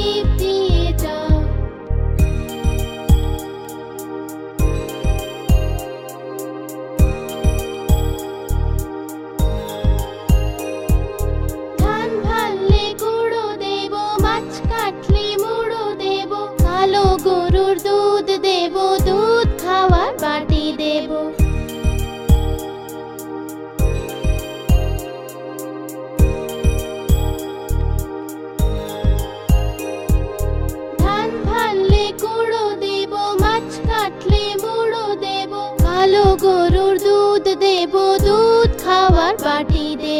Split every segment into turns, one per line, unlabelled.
need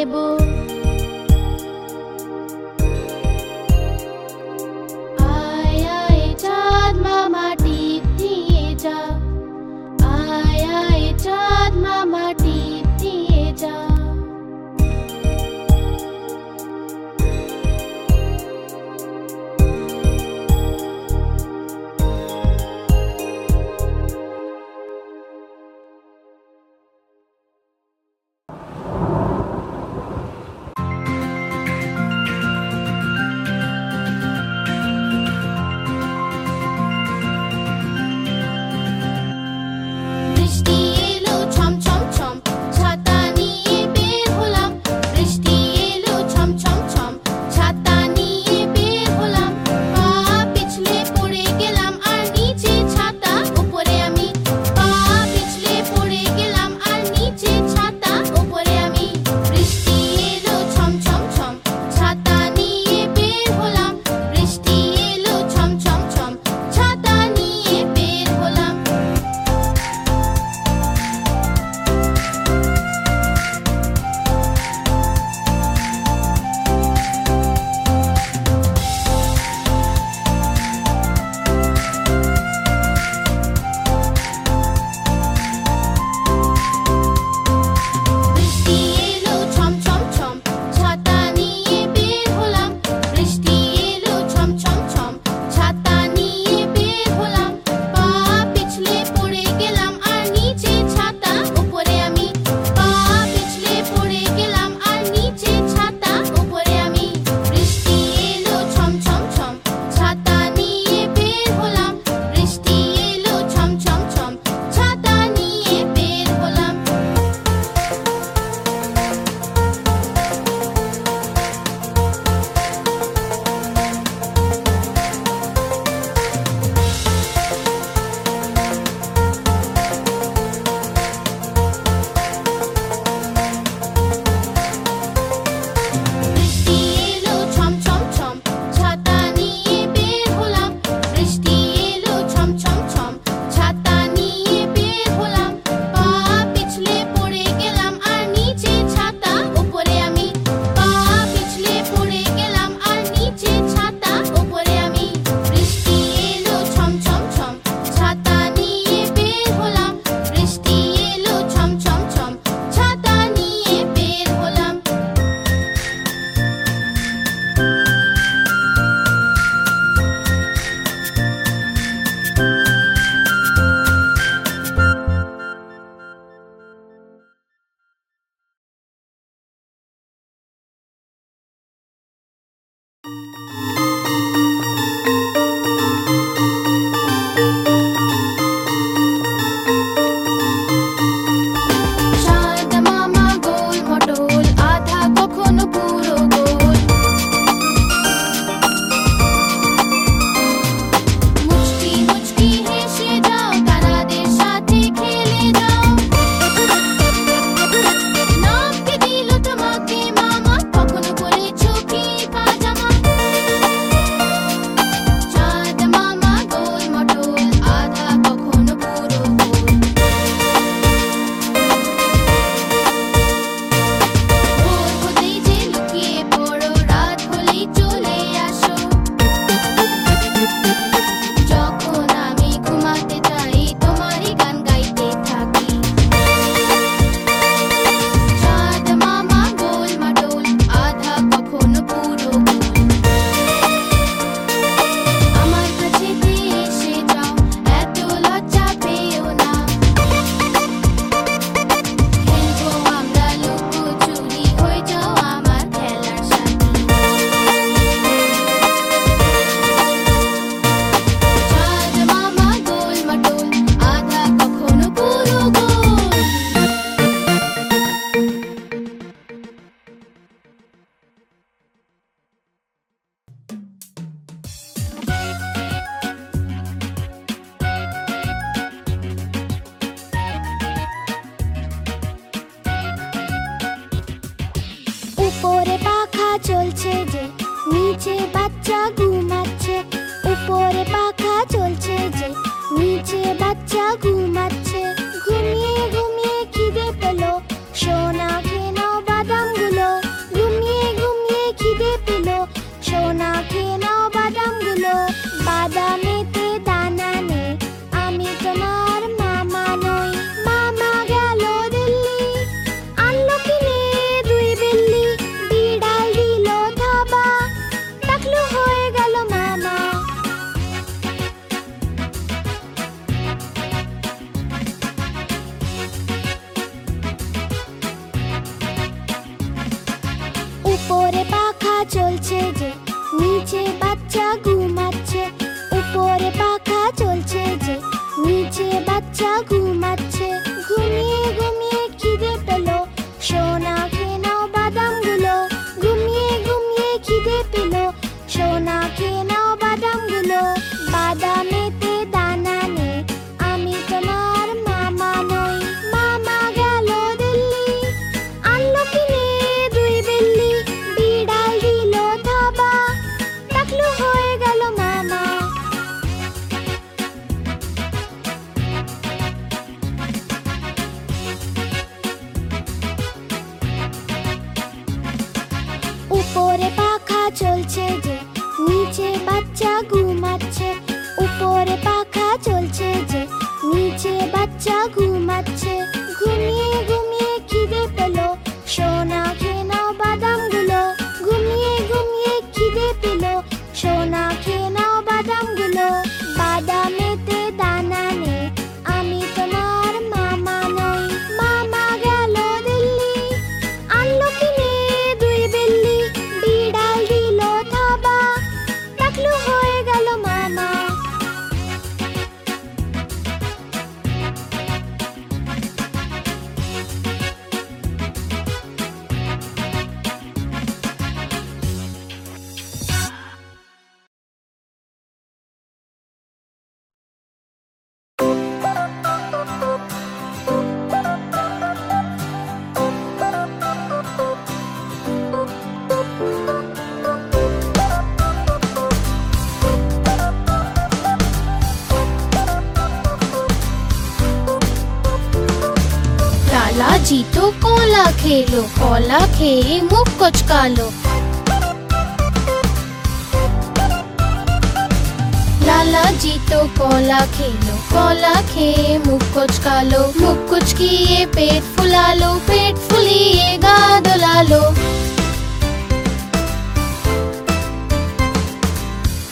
beau. え? উপরে পাখা চলছে যে নিচে বাচ্চা ঘুমাচ্ছে। উপরে পাখা চলছে যে নিচে বাচ্চা ঘুমাচ্ছে। নিচে
जीतो कोला खेलो, कोला खेले, मुख कुछ लो लाला जीतो कोला खेलो, कोला खे मुख कुछ लो मुख कुछ किए पेट फुला लो पेट फुलिए गा दुला लो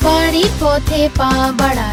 बाड़ी पौधे पा बड़ा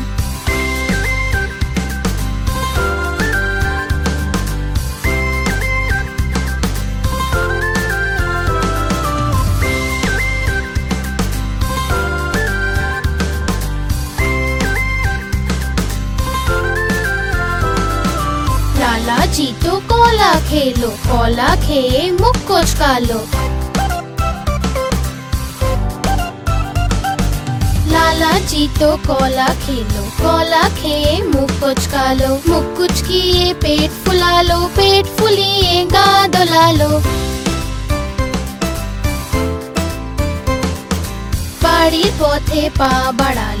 చేయి ముక్కోచుకాలు లాలాజీతో కోలా ఖేలో కోలా ఖేయే ముక్కోచుకాలు ముక్కుచ్చుకియే పేట్ ఫులాలో పేట్ ఫులియే గాదొలాలో বাড়ির পথে পা বাড়াল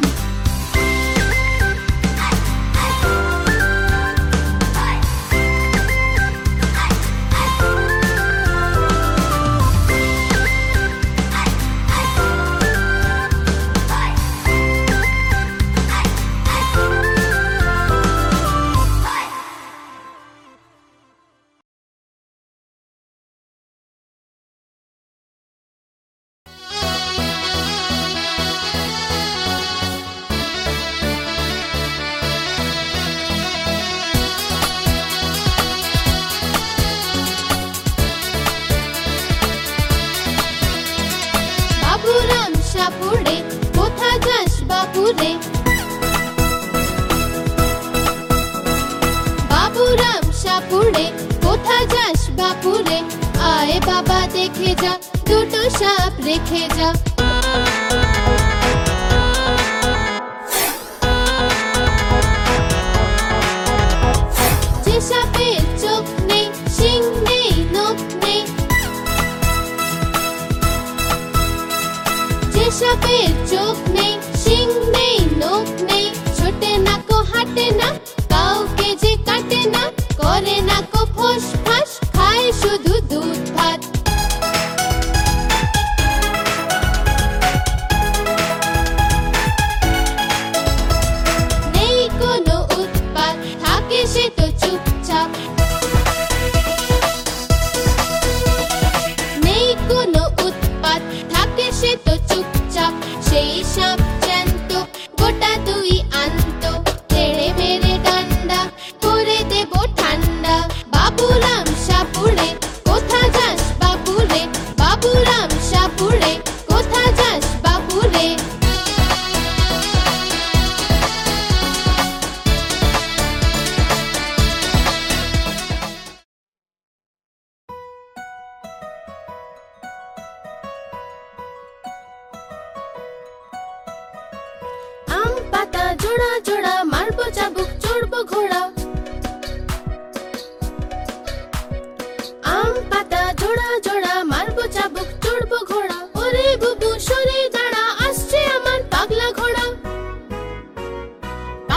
সাপুরে কোথা যাস বাপুরে? আয় বাবা, দেখে যা, দুটো সাপ রেখে যা। যে সাপের চোখ নেই, শিং নেই, নোখ নেই। যে সাপের নেই সিং নেই, নখ নেই। ছোটে না কো, হাঁটে না, কাউকে যে কাটে না। করে না কো ফোস ফাস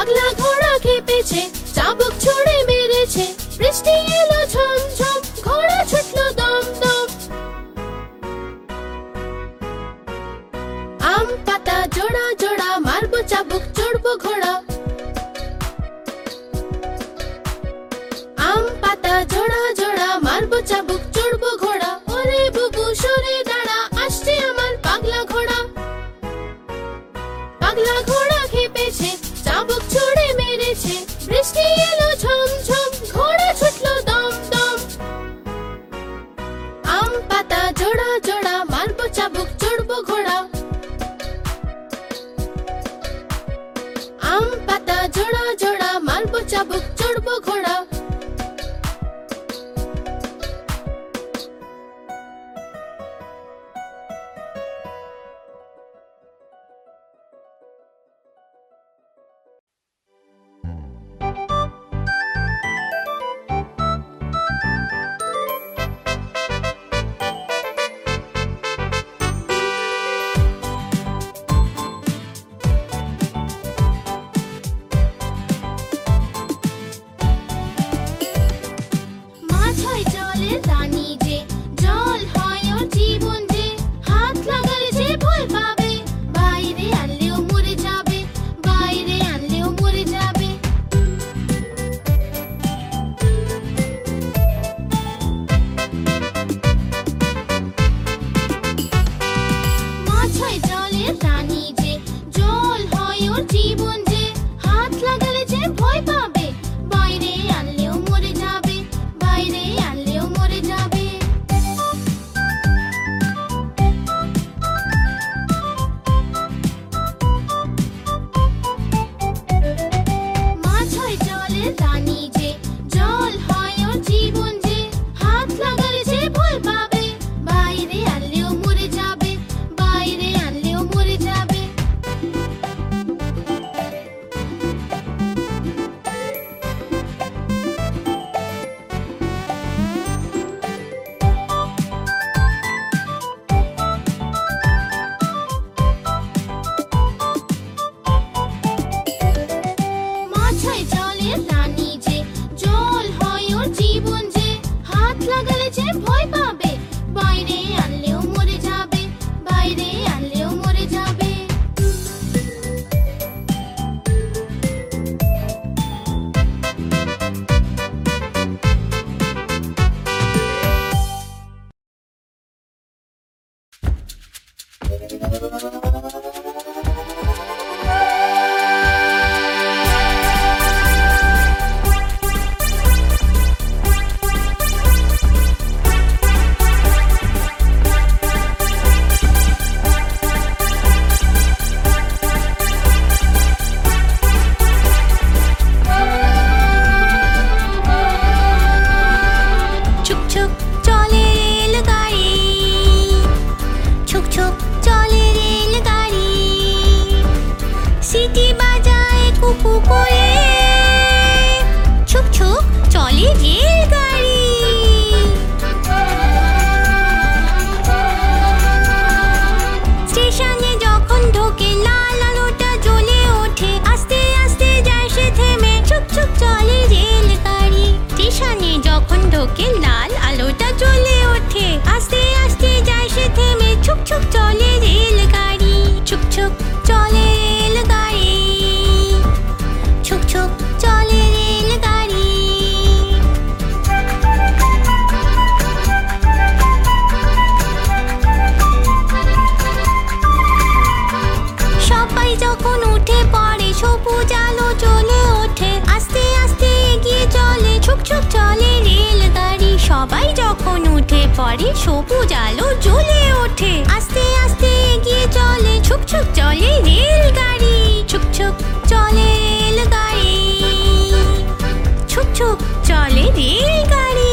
পাগলা ঘোড়া খেপেছে, চাবুক ছুড়ে মেরেছে, বৃষ্টি এলো ঝমঝম, ঘোড়া ছুটলো দম দম আম পাতা জোড়া জোড়া, মারবো চাবুক, চড়বো ঘোড়া। আম পাতা জোড়া জোড়া, মারবো চাবুক ছুক চলে রেল গাড়ি, ছুক ছুক চলে রেল গাড়ি। ছুক ছুক চলে রেল গাড়ি। সবাই যখন উঠে পড়ে
সবুজ সবাই যখন উঠে
পড়ে, সবুজ আলো জ্বলে ওঠে। আস্তে আস্তে এগিয়ে চলে ছুকছুক চলে রেল গাড়ি ছুকছুক চলে রেলগাড়ি। ছুক ছুকছুক চলে
রেল
গাড়ি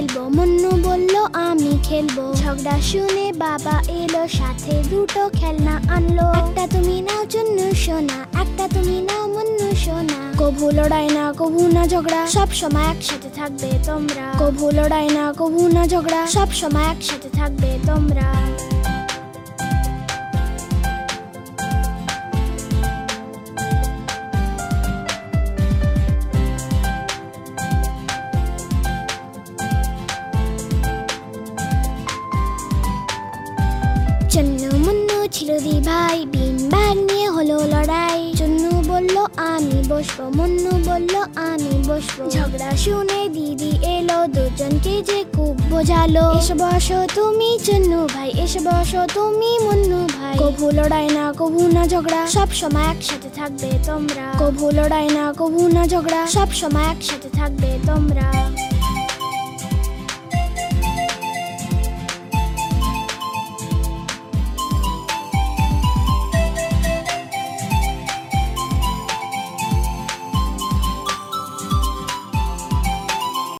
খেলব। মুন্নু বলল, আমি খেলব। ঝগড়া শুনে বাবা এলো, সাথে দুটো খেলনা আনলো। একটা তুমি নাও চুন্নু সোনা, একটা তুমি নাও মুন্নু সোনা। কভু লড়াই না, কভু না ঝগড়া, সব সময় একসাথে থাকবে তোমরা। কভু লড়াই না, কভু না ঝগড়া, সব সময় একসাথে থাকবে তোমরা। আমি বসবো। মুন্নু বলল, আমি বসবো। ঝগড়া শুনে দিদি এলো, দুজনকে যে খুব বোঝালো। এসে বসো তুমি, চন্নু ভাই। এসে বসো তুমি, মুন্নু ভাই। কভু লড়াই না, কভু না ঝগড়া। সব সময় একসাথে থাকবে তোমরা। কভু লড়াই না, কভু না ঝগড়া। সব সময় একসাথে থাকবে তোমরা।